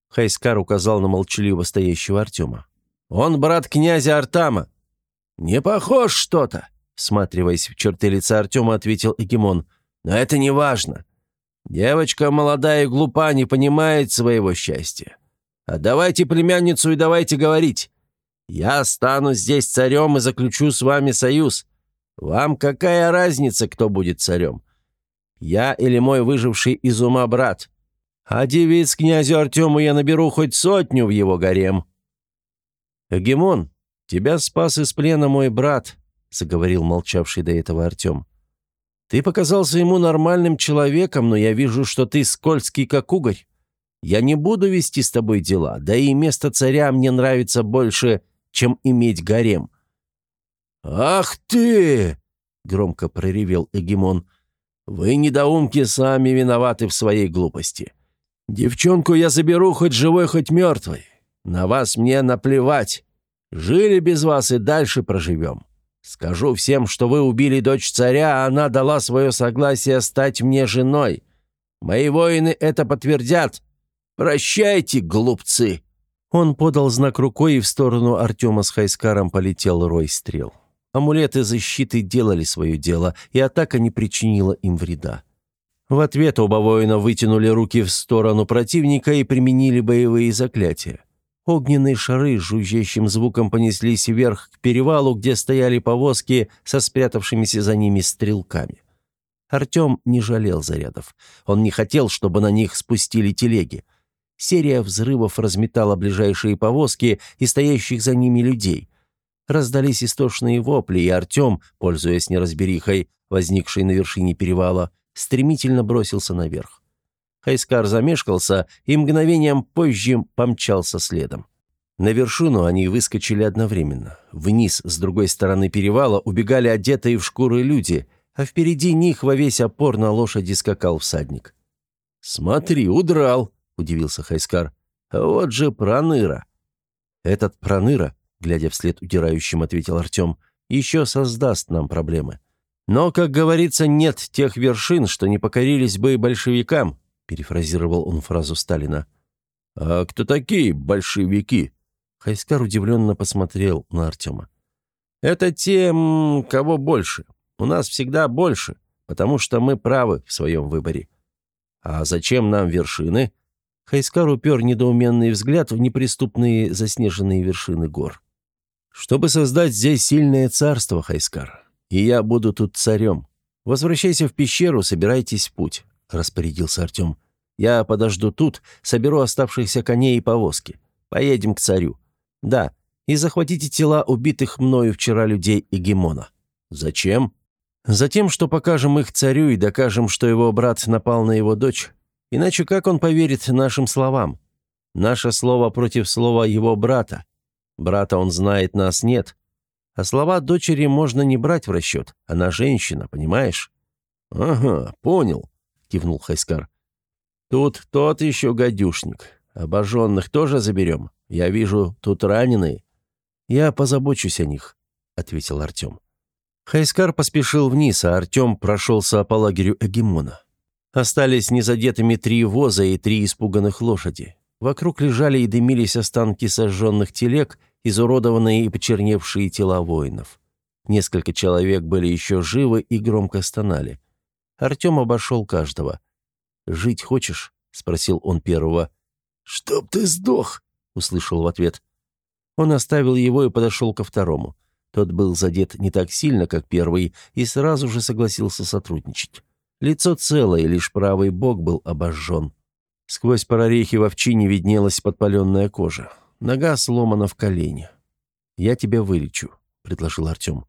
Хайскар указал на молчаливо стоящего Артема. Он брат князя Артама». «Не похож что-то», — всматриваясь в черты лица Артема, ответил Эгемон. «Но это не важно. Девочка молодая и глупа, не понимает своего счастья. Отдавайте племянницу и давайте говорить. Я стану здесь царем и заключу с вами союз. Вам какая разница, кто будет царем? Я или мой выживший из ума брат? А девиц князю Артему я наберу хоть сотню в его гарем». «Эгемон, тебя спас из плена мой брат», — заговорил молчавший до этого Артем. «Ты показался ему нормальным человеком, но я вижу, что ты скользкий, как угорь. Я не буду вести с тобой дела, да и место царя мне нравится больше, чем иметь гарем». «Ах ты!» — громко проревел Эгемон. «Вы, недоумки, сами виноваты в своей глупости. Девчонку я заберу хоть живой, хоть мертвой. На вас мне наплевать. Жили без вас и дальше проживем. Скажу всем, что вы убили дочь царя, а она дала свое согласие стать мне женой. Мои воины это подтвердят. Прощайте, глупцы!» Он подал знак рукой, и в сторону Артема с Хайскаром полетел рой стрел. Амулеты защиты делали свое дело, и атака не причинила им вреда. В ответ оба воина вытянули руки в сторону противника и применили боевые заклятия. Огненные шары с жужжащим звуком понеслись вверх к перевалу, где стояли повозки со спрятавшимися за ними стрелками. Артем не жалел зарядов. Он не хотел, чтобы на них спустили телеги. Серия взрывов разметала ближайшие повозки и стоящих за ними людей. Раздались истошные вопли, и Артем, пользуясь неразберихой, возникшей на вершине перевала, стремительно бросился наверх. Хайскар замешкался и мгновением позже помчался следом. На вершину они выскочили одновременно. Вниз, с другой стороны перевала, убегали одетые в шкуры люди, а впереди них во весь опор на лошади скакал всадник. «Смотри, удрал!» — удивился Хайскар. «Вот же Проныра!» «Этот Проныра», — глядя вслед удирающим, ответил Артем, — «еще создаст нам проблемы. Но, как говорится, нет тех вершин, что не покорились бы большевикам, перефразировал он фразу Сталина. «А кто такие большевики?» Хайскар удивленно посмотрел на Артема. «Это те, кого больше. У нас всегда больше, потому что мы правы в своем выборе. А зачем нам вершины?» Хайскар упер недоуменный взгляд в неприступные заснеженные вершины гор. «Чтобы создать здесь сильное царство, Хайскар, и я буду тут царем. Возвращайся в пещеру, собирайтесь в путь», — распорядился Артем. «Я подожду тут, соберу оставшихся коней и повозки. Поедем к царю. Да, и захватите тела убитых мною вчера людей Эгемона». «Зачем?» «Затем, что покажем их царю и докажем, что его брат напал на его дочь. Иначе как он поверит нашим словам? Наше слово против слова его брата. Брата он знает, нас нет. А слова дочери можно не брать в расчет. Она женщина, понимаешь?» «Ага, понял», — кивнул Хайскар. «Тут тот еще гадюшник. Обожженных тоже заберем. Я вижу, тут раненые. Я позабочусь о них», — ответил Артем. Хайскар поспешил вниз, а Артем прошелся по лагерю Эгемона. Остались незадетыми три воза и три испуганных лошади. Вокруг лежали и дымились останки сожженных телег, изуродованные и почерневшие тела воинов. Несколько человек были еще живы и громко стонали. Артем обошел каждого. «Жить хочешь?» — спросил он первого. «Чтоб ты сдох!» — услышал в ответ. Он оставил его и подошел ко второму. Тот был задет не так сильно, как первый, и сразу же согласился сотрудничать. Лицо целое, лишь правый бок был обожжен. Сквозь прорехи в овчине виднелась подпаленная кожа. Нога сломана в колене. «Я тебя вылечу», — предложил Артем.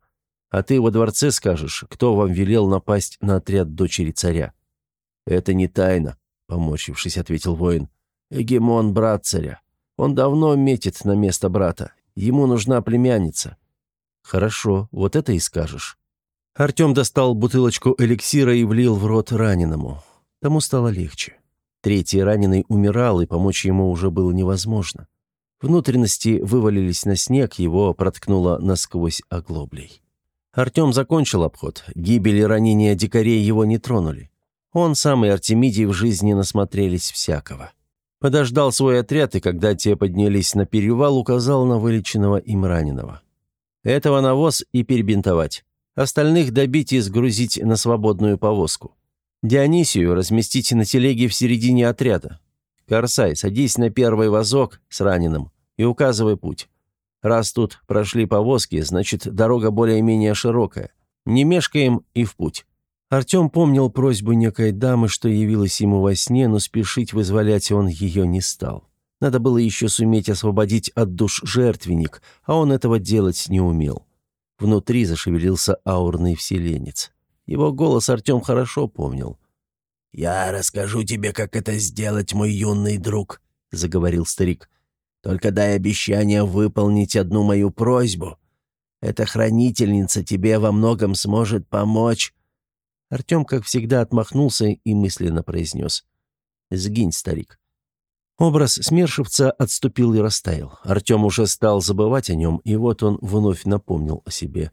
«А ты во дворце скажешь, кто вам велел напасть на отряд дочери царя?» «Это не тайна», — поморщившись, ответил воин. «Эгемон — брат царя. Он давно метит на место брата. Ему нужна племянница. «Хорошо, вот это и скажешь». Артем достал бутылочку эликсира и влил в рот раненому. Тому стало легче. Третий раненый умирал, и помочь ему уже было невозможно. Внутренности вывалились на снег, его проткнуло насквозь оглоблей. Артем закончил обход. Гибель и ранения дикарей его не тронули. Он сам и Артемидий в жизни насмотрелись всякого. Подождал свой отряд, и когда те поднялись на перевал, указал на вылеченного им раненого. Этого навоз и перебинтовать. Остальных добить и сгрузить на свободную повозку. Дионисию разместите на телеге в середине отряда. Корсай, садись на первый вазок с раненым и указывай путь. Раз тут прошли повозки, значит, дорога более-менее широкая. Не мешкаем и в путь». Артем помнил просьбу некой дамы, что явилась ему во сне, но спешить вызволять он ее не стал. Надо было еще суметь освободить от душ жертвенник, а он этого делать не умел. Внутри зашевелился аурный вселенец. Его голос Артем хорошо помнил. «Я расскажу тебе, как это сделать, мой юный друг», — заговорил старик. «Только дай обещание выполнить одну мою просьбу. Эта хранительница тебе во многом сможет помочь». Артем, как всегда, отмахнулся и мысленно произнес. «Сгинь, старик. Образ смершивца отступил и растаял. Артем уже стал забывать о нем, и вот он вновь напомнил о себе.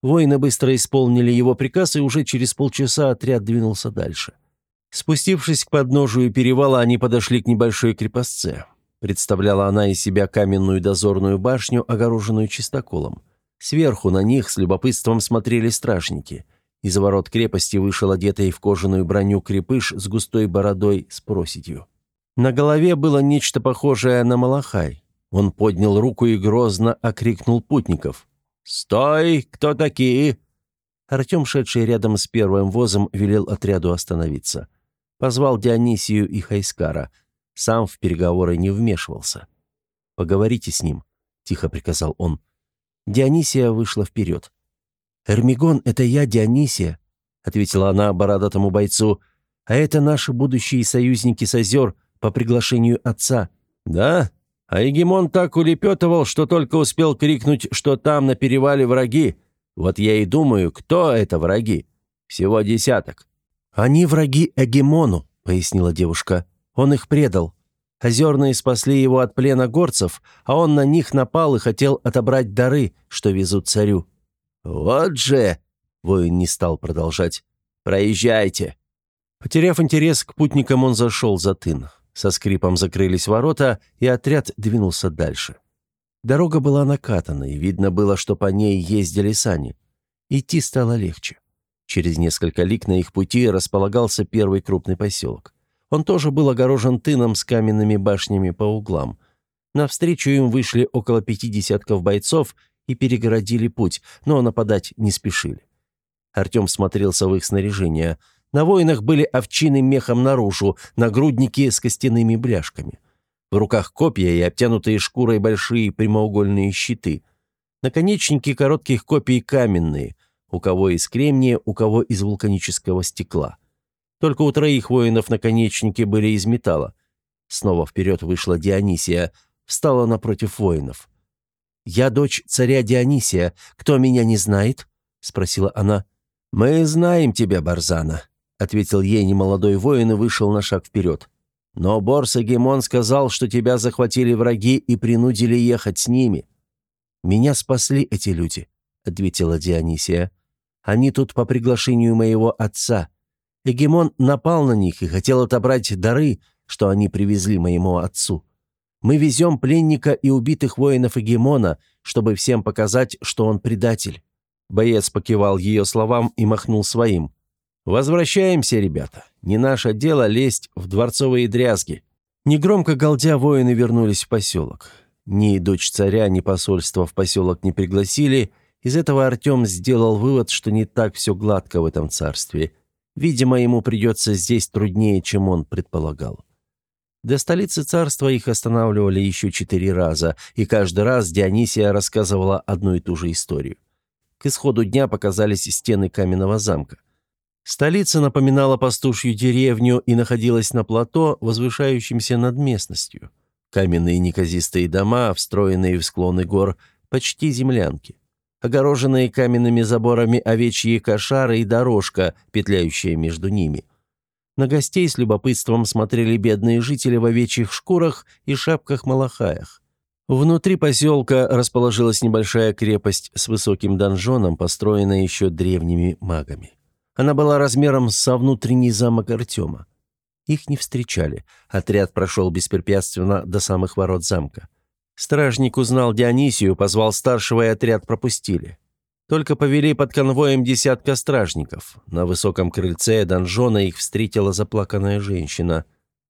Воины быстро исполнили его приказ, и уже через полчаса отряд двинулся дальше. Спустившись к подножию перевала, они подошли к небольшой крепостце. Представляла она из себя каменную дозорную башню, огороженную чистоколом. Сверху на них с любопытством смотрели стражники. Из ворот крепости вышел одетый в кожаную броню крепыш с густой бородой с проседью. На голове было нечто похожее на малахай. Он поднял руку и грозно окрикнул путников. «Стой! Кто такие?» Артем, шедший рядом с первым возом, велел отряду остановиться. Позвал Дионисию и Хайскара. Сам в переговоры не вмешивался. «Поговорите с ним», — тихо приказал он. Дионисия вышла вперед. «Эрмигон, это я, Дионисия», — ответила она бородатому бойцу. «А это наши будущие союзники с озер, по приглашению отца. «Да? А Егемон так улепетывал, что только успел крикнуть, что там на перевале враги. Вот я и думаю, кто это враги? Всего десяток». «Они враги Эгемону», — пояснила девушка. «Он их предал. Озерные спасли его от плена горцев, а он на них напал и хотел отобрать дары, что везут царю». «Вот же!» — воин не стал продолжать. «Проезжайте». Потеряв интерес к путникам, он зашел за тын. Со скрипом закрылись ворота, и отряд двинулся дальше. Дорога была накатана, и видно было, что по ней ездили сани. Идти стало легче. Через несколько лик на их пути располагался первый крупный поселок. Он тоже был огорожен тыном с каменными башнями по углам. Навстречу им вышли около пяти десятков бойцов и перегородили путь, но нападать не спешили. Артем смотрелся в их снаряжение. На воинах были овчины мехом наружу, нагрудники с костяными бляшками. В руках копья и обтянутые шкурой большие прямоугольные щиты. Наконечники коротких копий каменные, у кого из кремния, у кого из вулканического стекла. Только у троих воинов наконечники были из металла. Снова вперед вышла Дионисия, встала напротив воинов. «Я дочь царя Дионисия. Кто меня не знает?» — спросила она. «Мы знаем тебя, Барзана», — ответил ей немолодой воин и вышел на шаг вперед. «Но Борс Гемон сказал, что тебя захватили враги и принудили ехать с ними». «Меня спасли эти люди», — ответила Дионисия. «Они тут по приглашению моего отца. Эгемон напал на них и хотел отобрать дары, что они привезли моему отцу. Мы везем пленника и убитых воинов Эгемона, чтобы всем показать, что он предатель». Боец покивал ее словам и махнул своим. «Возвращаемся, ребята. Не наше дело лезть в дворцовые дрязги». Негромко галдя, воины вернулись в поселок. Ни дочь царя, ни посольство в поселок не пригласили. Из этого Артем сделал вывод, что не так все гладко в этом царстве. Видимо, ему придется здесь труднее, чем он предполагал. До столицы царства их останавливали еще четыре раза, и каждый раз Дионисия рассказывала одну и ту же историю. К исходу дня показались стены каменного замка. Столица напоминала пастушью деревню и находилась на плато, возвышающемся над местностью. Каменные неказистые дома, встроенные в склоны гор, почти землянки. Огороженные каменными заборами овечьи кошары и дорожка, петляющая между ними. На гостей с любопытством смотрели бедные жители в овечьих шкурах и шапках-малахаях. Внутри поселка расположилась небольшая крепость с высоким донжоном, построенная еще древними магами. Она была размером со внутренний замок Артема. Их не встречали. Отряд прошел беспрепятственно до самых ворот замка. Стражник узнал Дионисию, позвал старшего, и отряд пропустили. Только повели под конвоем десятка стражников. На высоком крыльце донжона их встретила заплаканная женщина.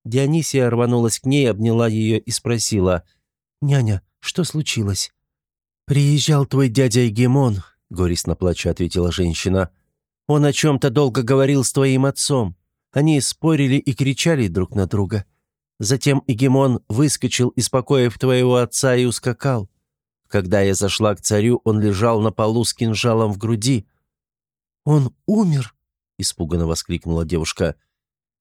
Дионисия рванулась к ней, обняла ее и спросила, «Няня, что случилось?» «Приезжал твой дядя Егемон», — горестно плача ответила женщина. «Он о чем-то долго говорил с твоим отцом. Они спорили и кричали друг на друга. Затем Егемон выскочил из покоев твоего отца и ускакал. Когда я зашла к царю, он лежал на полу с кинжалом в груди. «Он умер?» — испуганно воскликнула девушка.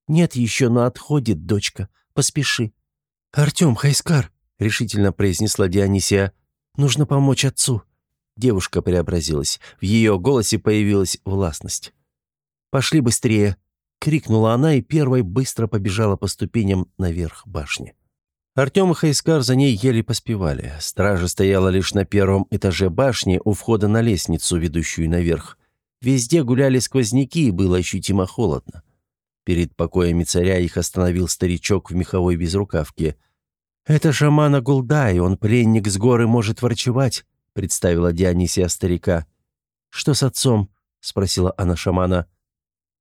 «Нет еще, но отходит, дочка. Поспеши». «Артем, Хайскар!» — решительно произнесла Дионисия. «Нужно помочь отцу». Девушка преобразилась. В ее голосе появилась властность. «Пошли быстрее!» — крикнула она и первой быстро побежала по ступеням наверх башни. Артем и Хайскар за ней еле поспевали. Стража стояла лишь на первом этаже башни у входа на лестницу, ведущую наверх. Везде гуляли сквозняки, и было ощутимо холодно. Перед покоями царя их остановил старичок в меховой безрукавке. «Это шамана Гулдай, он пленник с горы может ворчевать», — представила Дионисия старика. «Что с отцом?» — спросила она шамана.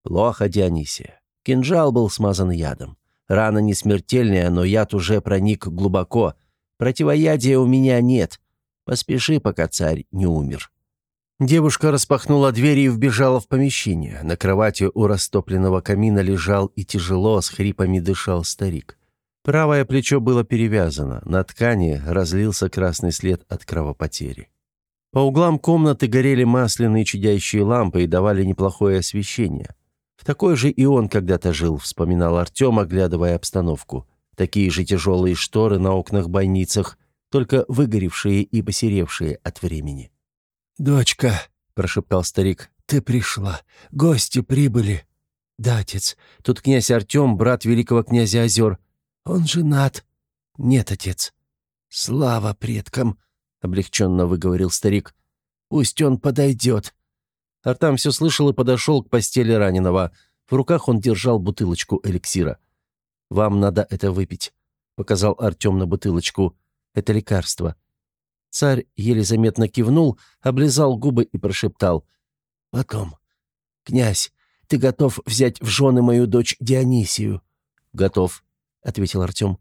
«Плохо, Дионисия. Кинжал был смазан ядом. Рана не смертельная, но яд уже проник глубоко. Противоядия у меня нет. Поспеши, пока царь не умер». Девушка распахнула дверь и вбежала в помещение. На кровати у растопленного камина лежал и тяжело, с хрипами дышал старик. Правое плечо было перевязано, на ткани разлился красный след от кровопотери. По углам комнаты горели масляные чадящие лампы и давали неплохое освещение. В такой же и он когда-то жил, вспоминал Артем, оглядывая обстановку. Такие же тяжелые шторы на окнах-бойницах, только выгоревшие и посеревшие от времени. «Дочка», — прошептал старик, — «ты пришла. Гости прибыли». «Да, отец. Тут князь Артем, брат великого князя Озер. Он женат». «Нет, отец». «Слава предкам», — облегченно выговорил старик. «Пусть он подойдет. Артам все слышал и подошел к постели раненого. В руках он держал бутылочку эликсира. «Вам надо это выпить», — показал Артем на бутылочку. «Это лекарство». Царь еле заметно кивнул, облизал губы и прошептал. «Потом. Князь, ты готов взять в жены мою дочь Дионисию?» «Готов», — ответил Артем.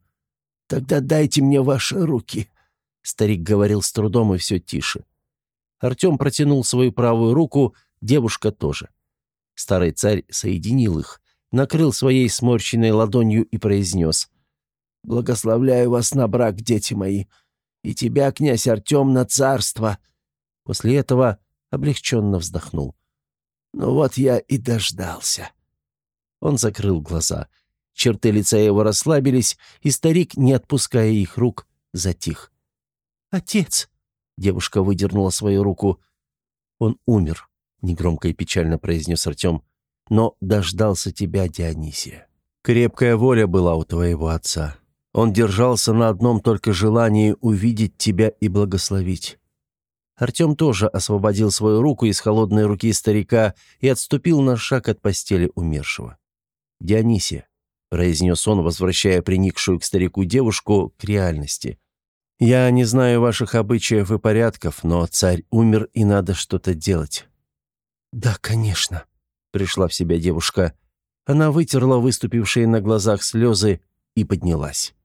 «Тогда дайте мне ваши руки», — старик говорил с трудом и все тише. Артем протянул свою правую руку, девушка тоже. Старый царь соединил их, накрыл своей сморщенной ладонью и произнес «Благословляю вас на брак, дети мои, и тебя, князь Артем, на царство». После этого облегченно вздохнул. «Ну вот я и дождался». Он закрыл глаза. Черты лица его расслабились, и старик, не отпуская их рук, затих. «Отец!» — девушка выдернула свою руку. «Он умер», — негромко и печально произнес Артем. «Но дождался тебя, Дионисия. Крепкая воля была у твоего отца. Он держался на одном только желании увидеть тебя и благословить. Артем тоже освободил свою руку из холодной руки старика и отступил на шаг от постели умершего. «Дионисия», — произнес он, возвращая приникшую к старику девушку к реальности. «Я не знаю ваших обычаев и порядков, но царь умер, и надо что-то делать». «Да, конечно», — пришла в себя девушка. Она вытерла выступившие на глазах слезы и поднялась.